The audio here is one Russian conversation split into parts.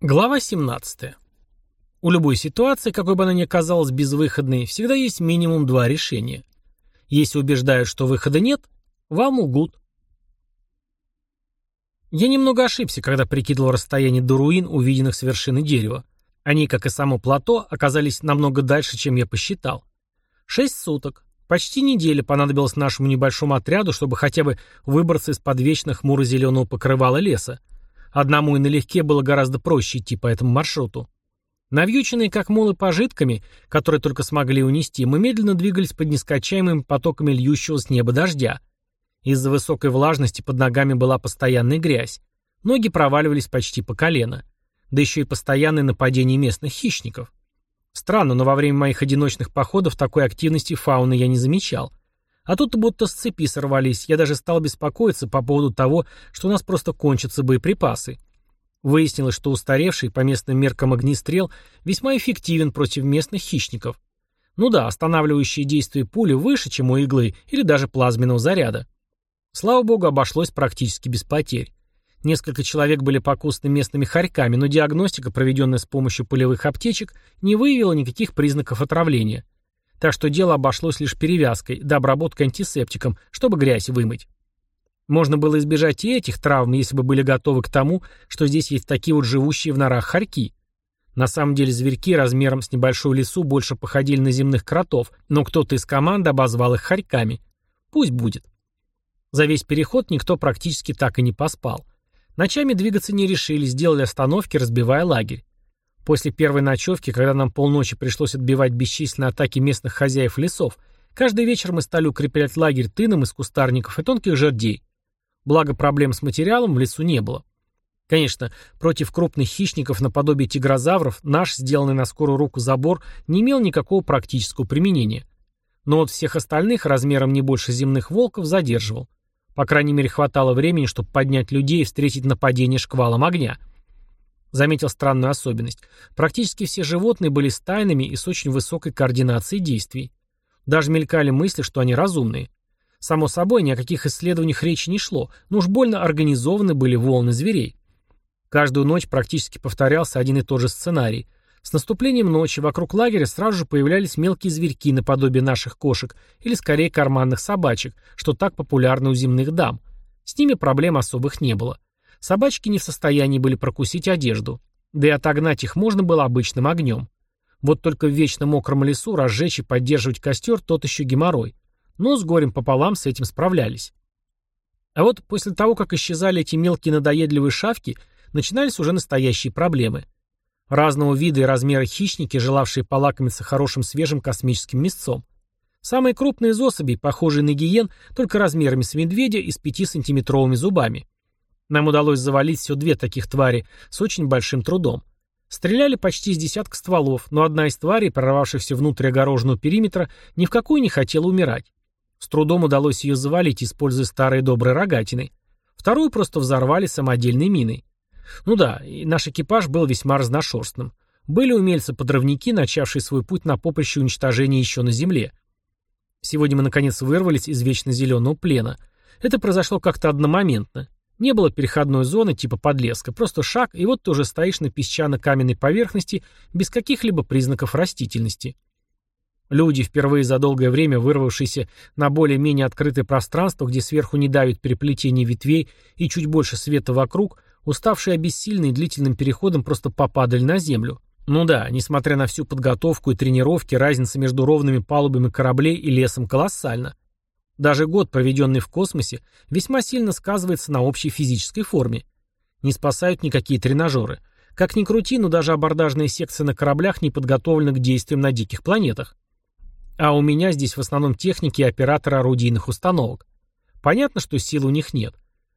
Глава 17. У любой ситуации, какой бы она ни казалась безвыходной, всегда есть минимум два решения. Если убеждают, что выхода нет, вам лгут. Я немного ошибся, когда прикидывал расстояние до руин, увиденных с вершины дерева. Они, как и само плато, оказались намного дальше, чем я посчитал. Шесть суток. Почти неделя понадобилось нашему небольшому отряду, чтобы хотя бы выбраться из-под вечно хмуро-зеленого покрывала леса. Одному и налегке было гораздо проще идти по этому маршруту. Навьюченные как молы пожитками, которые только смогли унести, мы медленно двигались под нескачаемыми потоками льющего с неба дождя. Из-за высокой влажности под ногами была постоянная грязь. Ноги проваливались почти по колено. Да еще и постоянное нападение местных хищников. Странно, но во время моих одиночных походов такой активности фауны я не замечал. А тут будто с цепи сорвались. Я даже стал беспокоиться по поводу того, что у нас просто кончатся боеприпасы. Выяснилось, что устаревший по местным меркам огнестрел весьма эффективен против местных хищников. Ну да, останавливающие действие пули выше, чем у иглы или даже плазменного заряда. Слава богу, обошлось практически без потерь. Несколько человек были покусаны местными хорьками, но диагностика, проведенная с помощью полевых аптечек, не выявила никаких признаков отравления так что дело обошлось лишь перевязкой, да обработкой антисептиком, чтобы грязь вымыть. Можно было избежать и этих травм, если бы были готовы к тому, что здесь есть такие вот живущие в норах хорьки. На самом деле зверьки размером с небольшой лесу больше походили на земных кротов, но кто-то из команды обозвал их хорьками. Пусть будет. За весь переход никто практически так и не поспал. Ночами двигаться не решили, сделали остановки, разбивая лагерь. После первой ночевки, когда нам полночи пришлось отбивать бесчисленные атаки местных хозяев лесов, каждый вечер мы стали укреплять лагерь тыном из кустарников и тонких жердей. Благо проблем с материалом в лесу не было. Конечно, против крупных хищников наподобие тигрозавров наш, сделанный на скорую руку забор, не имел никакого практического применения. Но вот всех остальных, размером не больше земных волков, задерживал. По крайней мере, хватало времени, чтобы поднять людей и встретить нападение шквалом огня. Заметил странную особенность. Практически все животные были стайными и с очень высокой координацией действий. Даже мелькали мысли, что они разумные. Само собой, ни о каких исследованиях речи не шло, но уж больно организованы были волны зверей. Каждую ночь практически повторялся один и тот же сценарий. С наступлением ночи вокруг лагеря сразу же появлялись мелкие зверьки наподобие наших кошек или скорее карманных собачек, что так популярно у земных дам. С ними проблем особых не было. Собачки не в состоянии были прокусить одежду. Да и отогнать их можно было обычным огнем. Вот только в вечно мокром лесу разжечь и поддерживать костер тот еще геморрой. Но с горем пополам с этим справлялись. А вот после того, как исчезали эти мелкие надоедливые шавки, начинались уже настоящие проблемы. Разного вида и размера хищники, желавшие полакомиться хорошим свежим космическим мясцом. Самые крупные из особей, похожие на гиен, только размерами с медведя и с 5-сантиметровыми зубами. Нам удалось завалить все две таких твари с очень большим трудом. Стреляли почти из десятка стволов, но одна из тварей, прорвавшихся внутрь огороженного периметра, ни в какую не хотела умирать. С трудом удалось ее завалить, используя старые добрые рогатины. Вторую просто взорвали самодельной миной. Ну да, и наш экипаж был весьма разношерстным. Были умельцы-подрывники, начавшие свой путь на поприще уничтожения еще на земле. Сегодня мы наконец вырвались из вечно зеленого плена. Это произошло как-то одномоментно. Не было переходной зоны типа подлеска, просто шаг, и вот ты уже стоишь на песчано-каменной поверхности без каких-либо признаков растительности. Люди, впервые за долгое время вырвавшиеся на более-менее открытое пространство, где сверху не давит переплетение ветвей и чуть больше света вокруг, уставшие обессильные длительным переходом просто попадали на землю. Ну да, несмотря на всю подготовку и тренировки, разница между ровными палубами кораблей и лесом колоссальна. Даже год, проведенный в космосе, весьма сильно сказывается на общей физической форме. Не спасают никакие тренажеры. Как ни крути, но даже абордажные секции на кораблях не подготовлены к действиям на диких планетах. А у меня здесь в основном техники и операторы орудийных установок. Понятно, что сил у них нет.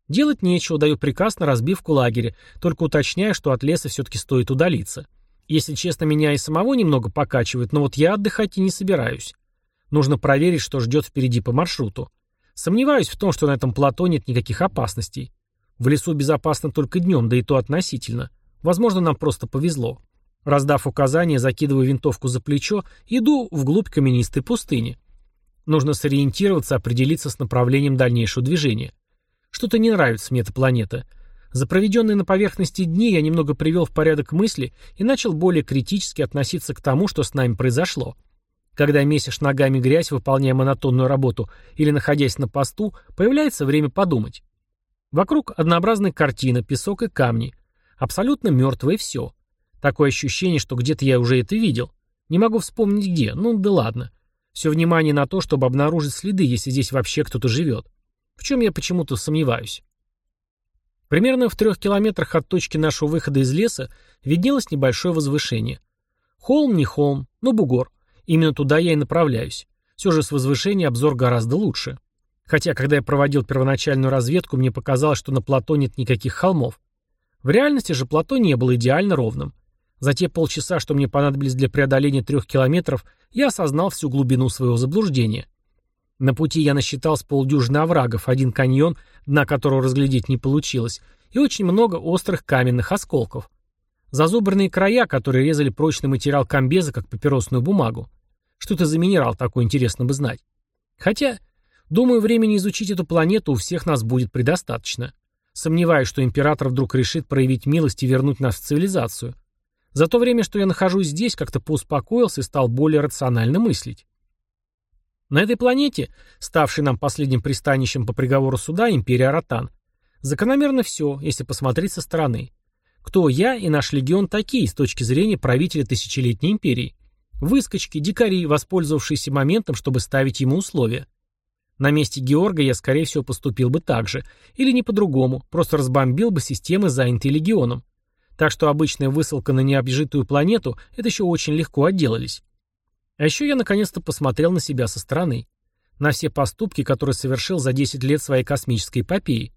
Делать нечего, даю приказ на разбивку лагеря, только уточняю, что от леса все-таки стоит удалиться. Если честно, меня и самого немного покачивает, но вот я отдыхать и не собираюсь. Нужно проверить, что ждет впереди по маршруту. Сомневаюсь в том, что на этом плато нет никаких опасностей. В лесу безопасно только днем, да и то относительно. Возможно, нам просто повезло. Раздав указания, закидываю винтовку за плечо, иду вглубь каменистой пустыни. Нужно сориентироваться, определиться с направлением дальнейшего движения. Что-то не нравится мне эта планета. За проведенные на поверхности дни я немного привел в порядок мысли и начал более критически относиться к тому, что с нами произошло. Когда месишь ногами грязь, выполняя монотонную работу или находясь на посту, появляется время подумать. Вокруг однообразная картина, песок и камни. Абсолютно мертвое все. Такое ощущение, что где-то я уже это видел. Не могу вспомнить где, ну да ладно. Все внимание на то, чтобы обнаружить следы, если здесь вообще кто-то живет. В чем я почему-то сомневаюсь. Примерно в трех километрах от точки нашего выхода из леса виднелось небольшое возвышение. Холм не холм, но бугор. Именно туда я и направляюсь. Все же с возвышения обзор гораздо лучше. Хотя, когда я проводил первоначальную разведку, мне показалось, что на плато нет никаких холмов. В реальности же плато не было идеально ровным. За те полчаса, что мне понадобились для преодоления трех километров, я осознал всю глубину своего заблуждения. На пути я насчитал с полдюжины оврагов, один каньон, дна которого разглядеть не получилось, и очень много острых каменных осколков. Зазубренные края, которые резали прочный материал комбеза, как папиросную бумагу. Что это за минерал такой, интересно бы знать. Хотя, думаю, времени изучить эту планету у всех нас будет предостаточно. Сомневаюсь, что император вдруг решит проявить милость и вернуть нас в цивилизацию. За то время, что я нахожусь здесь, как-то поуспокоился и стал более рационально мыслить. На этой планете, ставшей нам последним пристанищем по приговору суда, империя Ротан, закономерно все, если посмотреть со стороны. Кто я и наш легион такие с точки зрения правителя тысячелетней империи? Выскочки, дикари, воспользовавшиеся моментом, чтобы ставить ему условия. На месте Георга я, скорее всего, поступил бы так же. Или не по-другому, просто разбомбил бы системы, занятые легионом. Так что обычная высылка на необжитую планету – это еще очень легко отделались. А еще я наконец-то посмотрел на себя со стороны. На все поступки, которые совершил за 10 лет своей космической эпопеи.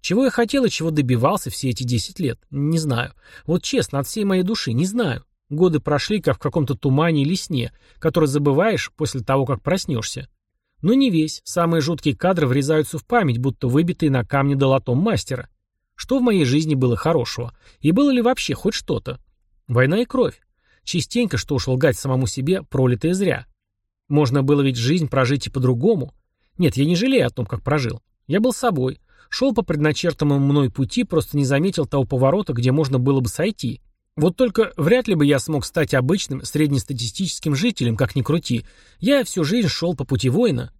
Чего я хотел и чего добивался все эти 10 лет, не знаю. Вот честно, от всей моей души, не знаю. Годы прошли, как в каком-то тумане или сне, который забываешь после того, как проснешься. Но не весь, самые жуткие кадры врезаются в память, будто выбитые на камне долотом мастера. Что в моей жизни было хорошего? И было ли вообще хоть что-то? Война и кровь. Частенько, что уж лгать самому себе, пролитое зря. Можно было ведь жизнь прожить и по-другому. Нет, я не жалею о том, как прожил. Я был собой. Шел по предначертанному мной пути, просто не заметил того поворота, где можно было бы сойти. Вот только вряд ли бы я смог стать обычным, среднестатистическим жителем, как ни крути. Я всю жизнь шел по пути воина.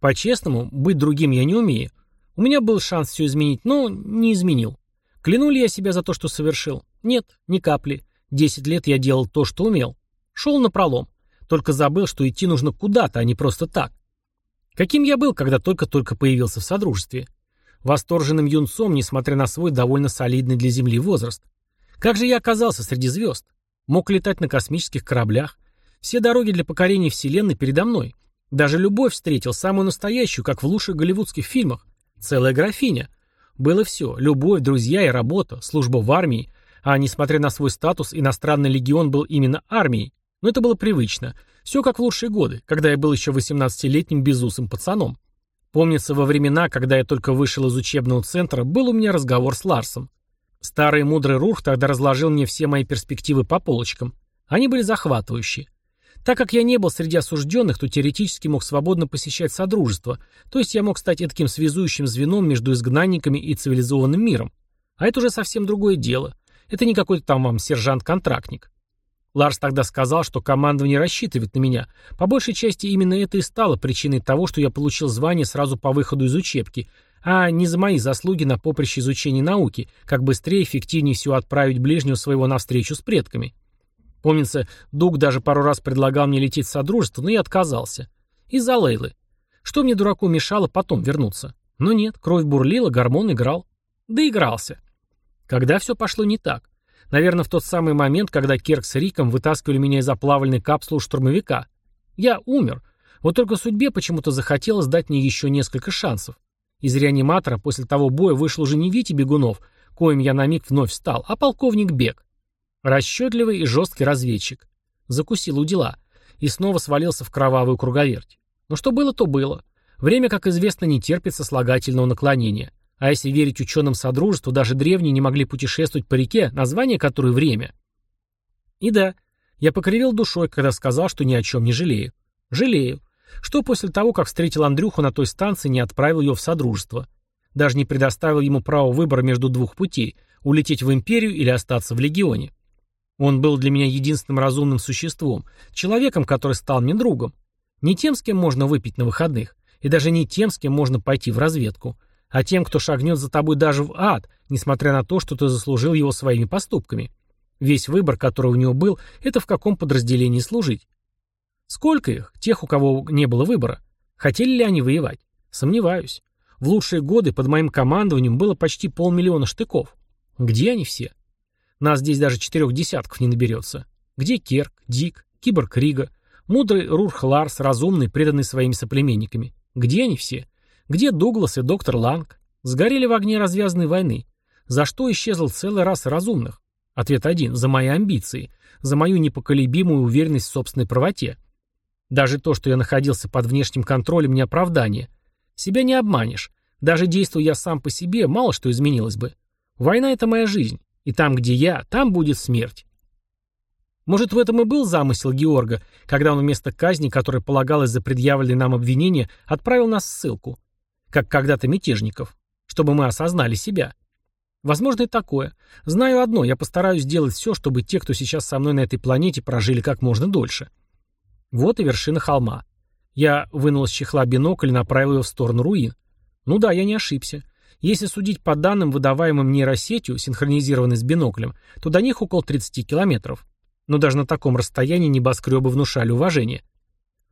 По-честному, быть другим я не умею. У меня был шанс все изменить, но не изменил. Кляну ли я себя за то, что совершил? Нет, ни капли. Десять лет я делал то, что умел. Шел на пролом. Только забыл, что идти нужно куда-то, а не просто так. Каким я был, когда только-только появился в Содружестве? Восторженным юнцом, несмотря на свой довольно солидный для Земли возраст. Как же я оказался среди звезд? Мог летать на космических кораблях. Все дороги для покорения Вселенной передо мной. Даже любовь встретил, самую настоящую, как в лучших голливудских фильмах. Целая графиня. Было все. Любовь, друзья и работа, служба в армии, а несмотря на свой статус, иностранный легион был именно армией. Но это было привычно. Все как в лучшие годы, когда я был еще 18-летним безусым пацаном. Помнится, во времена, когда я только вышел из учебного центра, был у меня разговор с Ларсом. Старый мудрый Рух тогда разложил мне все мои перспективы по полочкам. Они были захватывающие. Так как я не был среди осужденных, то теоретически мог свободно посещать Содружество, то есть я мог стать таким связующим звеном между изгнанниками и цивилизованным миром. А это уже совсем другое дело. Это не какой-то там вам сержант-контрактник. Ларс тогда сказал, что командование рассчитывает на меня. По большей части именно это и стало причиной того, что я получил звание сразу по выходу из учебки, а не за мои заслуги на поприще изучения науки, как быстрее и эффективнее всего отправить ближнего своего навстречу с предками. Помнится, Дуг даже пару раз предлагал мне лететь в Содружество, но я отказался. Из-за Лейлы. Что мне, дураку, мешало потом вернуться? Но нет, кровь бурлила, гормон играл. Да игрался. Когда все пошло не так? Наверное, в тот самый момент, когда Керк с Риком вытаскивали меня из оплавленной капсулы штурмовика. Я умер. Вот только судьбе почему-то захотелось дать мне еще несколько шансов. Из реаниматора после того боя вышел уже не Витя Бегунов, коим я на миг вновь стал, а полковник Бег. Расчетливый и жесткий разведчик. Закусил у дела. И снова свалился в кровавую круговерть. Но что было, то было. Время, как известно, не терпит сослагательного наклонения. А если верить ученым Содружества, даже древние не могли путешествовать по реке, название которой «Время». И да, я покривил душой, когда сказал, что ни о чем не жалею. Жалею. Что после того, как встретил Андрюху на той станции, не отправил ее в Содружество. Даже не предоставил ему право выбора между двух путей – улететь в империю или остаться в легионе. Он был для меня единственным разумным существом, человеком, который стал мне другом. Не тем, с кем можно выпить на выходных, и даже не тем, с кем можно пойти в разведку, а тем, кто шагнет за тобой даже в ад, несмотря на то, что ты заслужил его своими поступками. Весь выбор, который у него был, это в каком подразделении служить. Сколько их, тех, у кого не было выбора? Хотели ли они воевать? Сомневаюсь. В лучшие годы под моим командованием было почти полмиллиона штыков. Где они все? Нас здесь даже четырех десятков не наберется. Где Керк, Дик, Киборг Рига, мудрый Рурх Ларс, разумный, преданный своими соплеменниками? Где они все? Где Дуглас и доктор Ланг? Сгорели в огне развязанной войны. За что исчезла целая раса разумных? Ответ один – за мои амбиции, за мою непоколебимую уверенность в собственной правоте. Даже то, что я находился под внешним контролем, не оправдание. Себя не обманешь. Даже действуя я сам по себе, мало что изменилось бы. Война — это моя жизнь. И там, где я, там будет смерть. Может, в этом и был замысел Георга, когда он вместо казни, которая полагалась за предъявленные нам обвинения, отправил нас в ссылку. Как когда-то мятежников. Чтобы мы осознали себя. Возможно и такое. Знаю одно, я постараюсь сделать все, чтобы те, кто сейчас со мной на этой планете, прожили как можно дольше. Вот и вершина холма. Я вынул из чехла бинокль и направил его в сторону руин. Ну да, я не ошибся. Если судить по данным, выдаваемым нейросетью, синхронизированной с биноклем, то до них около 30 километров. Но даже на таком расстоянии небоскребы внушали уважение.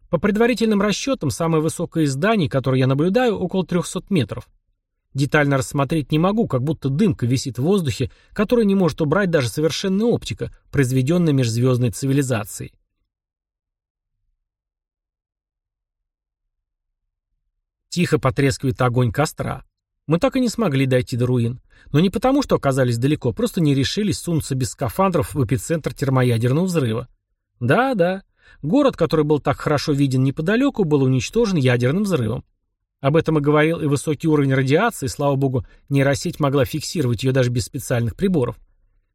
По предварительным расчетам, самое высокое из зданий, которое я наблюдаю, около 300 метров. Детально рассмотреть не могу, как будто дымка висит в воздухе, которую не может убрать даже совершенная оптика, произведенная межзвездной цивилизацией. Тихо потрескивает огонь костра. Мы так и не смогли дойти до руин. Но не потому, что оказались далеко, просто не решились сунуться без скафандров в эпицентр термоядерного взрыва. Да-да, город, который был так хорошо виден неподалеку, был уничтожен ядерным взрывом. Об этом и говорил и высокий уровень радиации, слава богу, нейросеть могла фиксировать ее даже без специальных приборов.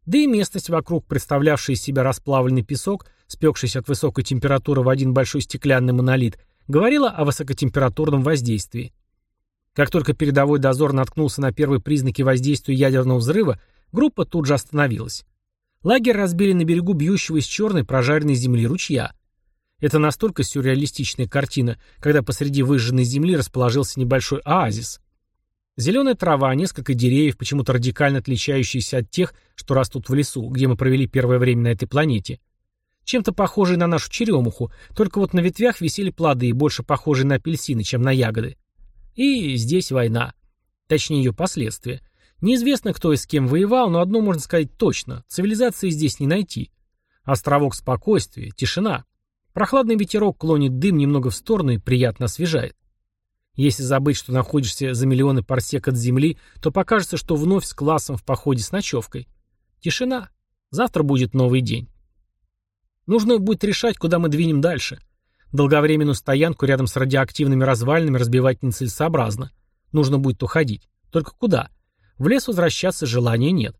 Да и местность вокруг, представлявшая из себя расплавленный песок, спекшийся от высокой температуры в один большой стеклянный монолит, говорила о высокотемпературном воздействии. Как только передовой дозор наткнулся на первые признаки воздействия ядерного взрыва, группа тут же остановилась. Лагерь разбили на берегу бьющего из черной прожаренной земли ручья. Это настолько сюрреалистичная картина, когда посреди выжженной земли расположился небольшой оазис. Зеленая трава, несколько деревьев, почему-то радикально отличающиеся от тех, что растут в лесу, где мы провели первое время на этой планете. Чем-то похожие на нашу черемуху, только вот на ветвях висели плоды, больше похожие на апельсины, чем на ягоды. И здесь война. Точнее, ее последствия. Неизвестно, кто и с кем воевал, но одно можно сказать точно. Цивилизации здесь не найти. Островок спокойствия, тишина. Прохладный ветерок клонит дым немного в сторону и приятно освежает. Если забыть, что находишься за миллионы парсек от земли, то покажется, что вновь с классом в походе с ночевкой. Тишина. Завтра будет новый день. Нужно будет решать, куда мы двинем дальше. Долговременную стоянку рядом с радиоактивными развалинами разбивать нецелесообразно. Нужно будет уходить. Только куда? В лес возвращаться желания нет.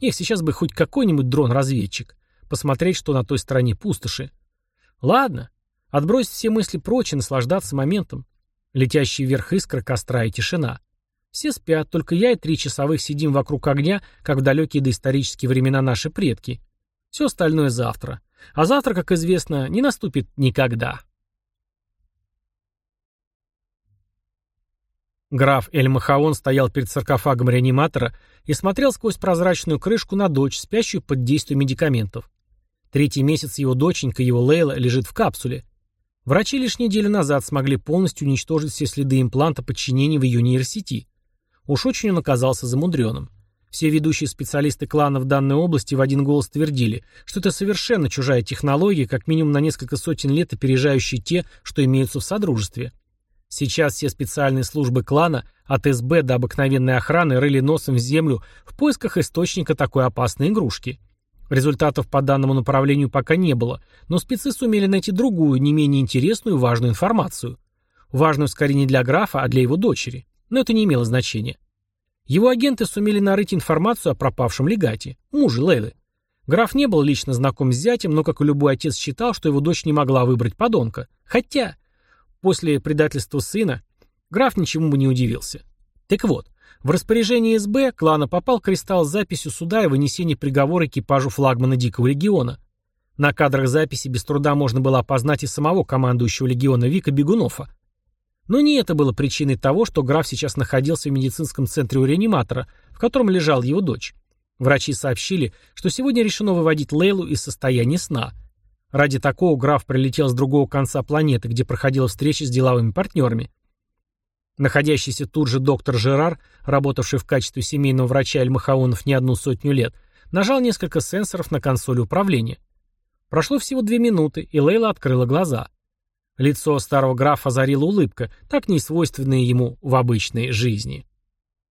Эх, сейчас бы хоть какой-нибудь дрон-разведчик. Посмотреть, что на той стороне пустоши. Ладно. Отбросить все мысли прочь и наслаждаться моментом. Летящий вверх искра костра и тишина. Все спят, только я и три часовых сидим вокруг огня, как в далекие доисторические времена наши предки. Все остальное завтра. А завтра, как известно, не наступит никогда. Граф Эль-Махаон стоял перед саркофагом реаниматора и смотрел сквозь прозрачную крышку на дочь, спящую под действием медикаментов. Третий месяц его доченька, его Лейла, лежит в капсуле. Врачи лишь неделю назад смогли полностью уничтожить все следы импланта подчинения в ее нейросети. Уж очень он оказался замудренным. Все ведущие специалисты клана в данной области в один голос твердили, что это совершенно чужая технология, как минимум на несколько сотен лет опережающие те, что имеются в Содружестве. Сейчас все специальные службы клана, от СБ до обыкновенной охраны, рыли носом в землю в поисках источника такой опасной игрушки. Результатов по данному направлению пока не было, но спецы сумели найти другую, не менее интересную и важную информацию. Важную скорее не для графа, а для его дочери. Но это не имело значения. Его агенты сумели нарыть информацию о пропавшем легате, муже Лейлы. Граф не был лично знаком с зятем, но, как и любой отец, считал, что его дочь не могла выбрать подонка. Хотя, после предательства сына, граф ничему бы не удивился. Так вот, В распоряжение СБ клана попал кристалл с записью суда и вынесение приговора экипажу флагмана Дикого Легиона. На кадрах записи без труда можно было опознать и самого командующего Легиона Вика Бегунова. Но не это было причиной того, что граф сейчас находился в медицинском центре у реаниматора, в котором лежала его дочь. Врачи сообщили, что сегодня решено выводить Лейлу из состояния сна. Ради такого граф прилетел с другого конца планеты, где проходила встреча с деловыми партнерами. Находящийся тут же доктор Жерар, работавший в качестве семейного врача Эльмахаонов не одну сотню лет, нажал несколько сенсоров на консоли управления. Прошло всего две минуты, и Лейла открыла глаза. Лицо старого графа озарила улыбка, так несвойственная ему в обычной жизни.